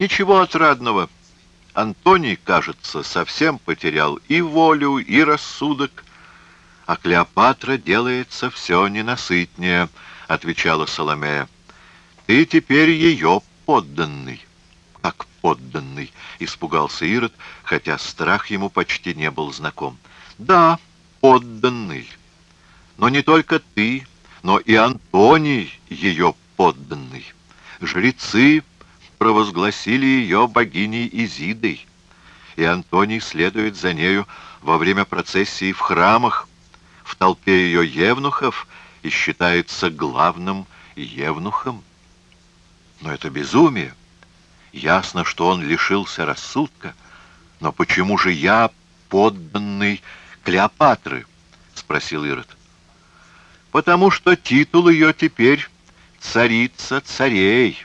Ничего отрадного. Антоний, кажется, совсем потерял и волю, и рассудок, а Клеопатра делается все ненасытнее, — отвечала Соломея. Ты теперь ее подданный. Как подданный, — испугался Ирод, хотя страх ему почти не был знаком. Да, подданный. Но не только ты, но и Антоний ее подданный. Жрецы провозгласили ее богиней Изидой, и Антоний следует за нею во время процессии в храмах, в толпе ее евнухов и считается главным евнухом. Но это безумие. Ясно, что он лишился рассудка. Но почему же я подданный Клеопатры? — спросил Ирод. Потому что титул ее теперь царица царей,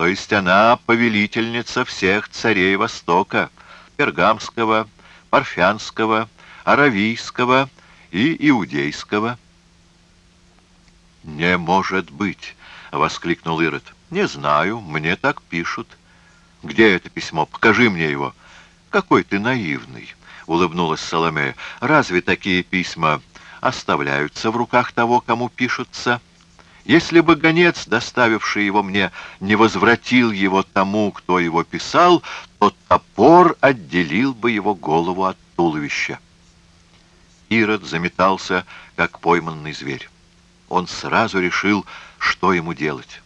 то есть она повелительница всех царей Востока, Пергамского, Парфянского, Аравийского и Иудейского. «Не может быть!» — воскликнул Ирод. «Не знаю, мне так пишут». «Где это письмо? Покажи мне его». «Какой ты наивный!» — улыбнулась Соломея. «Разве такие письма оставляются в руках того, кому пишутся?» Если бы гонец, доставивший его мне, не возвратил его тому, кто его писал, то топор отделил бы его голову от туловища. Ирод заметался, как пойманный зверь. Он сразу решил, что ему делать.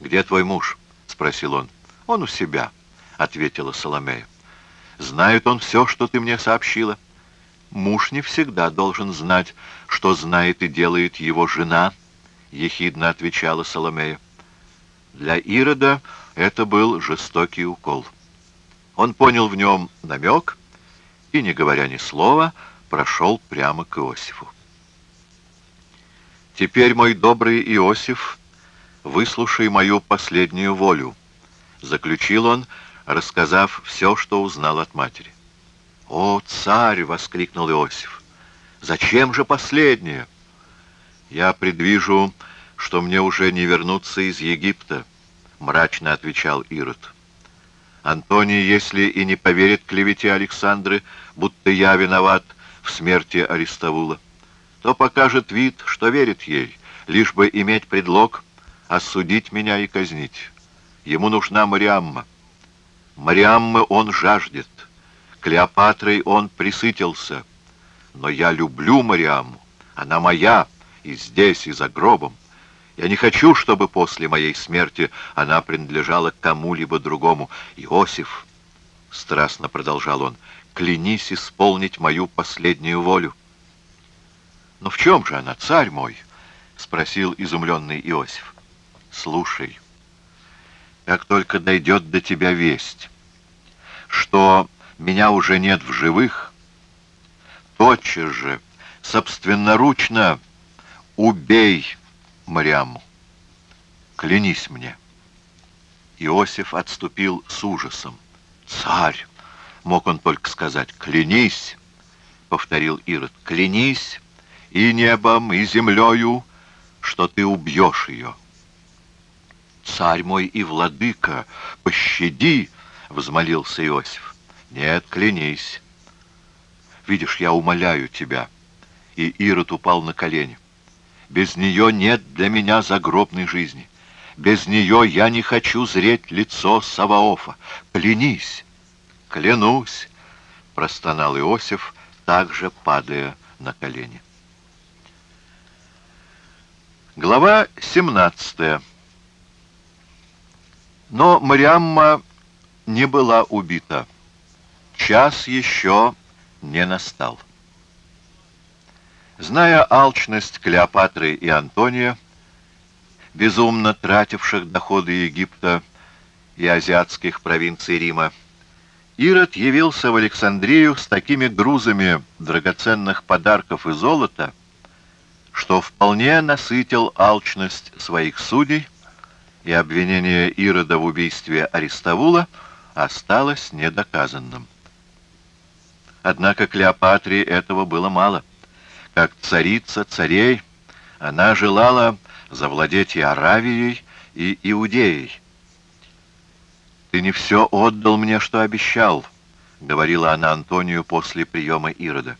«Где твой муж?» — спросил он. «Он у себя», — ответила Соломея. «Знает он все, что ты мне сообщила?» «Муж не всегда должен знать, что знает и делает его жена», — ехидно отвечала Соломея. Для Ирода это был жестокий укол. Он понял в нем намек и, не говоря ни слова, прошел прямо к Иосифу. «Теперь, мой добрый Иосиф, выслушай мою последнюю волю», — заключил он, рассказав все, что узнал от матери. «О, царь!» — воскликнул Иосиф. «Зачем же последнее?» «Я предвижу, что мне уже не вернуться из Египта», — мрачно отвечал Ирод. «Антоний, если и не поверит клевете Александры, будто я виноват в смерти Аристовула, то покажет вид, что верит ей, лишь бы иметь предлог осудить меня и казнить. Ему нужна Мариамма. Мариаммы он жаждет, Клеопатрой он присытился. Но я люблю Мариамму, она моя, и здесь, и за гробом. Я не хочу, чтобы после моей смерти она принадлежала кому-либо другому. Иосиф, — страстно продолжал он, — клянись исполнить мою последнюю волю. «Но в чем же она, царь мой?» — спросил изумленный Иосиф. «Слушай, как только дойдет до тебя весть, что меня уже нет в живых, тотчас же, собственноручно, убей Мариаму. Клянись мне. Иосиф отступил с ужасом. «Царь!» — мог он только сказать. «Клянись!» — повторил Ирод. «Клянись и небом, и землею, что ты убьешь ее». «Царь мой и владыка, пощади!» — взмолился Иосиф. «Нет, клянись. Видишь, я умоляю тебя». И Ирод упал на колени. «Без нее нет для меня загробной жизни. Без нее я не хочу зреть лицо Саваофа. Клянись!» «Клянусь!» — простонал Иосиф, также падая на колени. Глава 17 Но Мариамма не была убита. Час еще не настал. Зная алчность Клеопатры и Антония, безумно тративших доходы Египта и азиатских провинций Рима, Ирод явился в Александрию с такими грузами драгоценных подарков и золота, что вполне насытил алчность своих судей, и обвинение Ирода в убийстве Аристовула осталось недоказанным. Однако Клеопатре этого было мало. Как царица царей, она желала завладеть и Аравией, и Иудеей. «Ты не все отдал мне, что обещал», — говорила она Антонию после приема Ирода.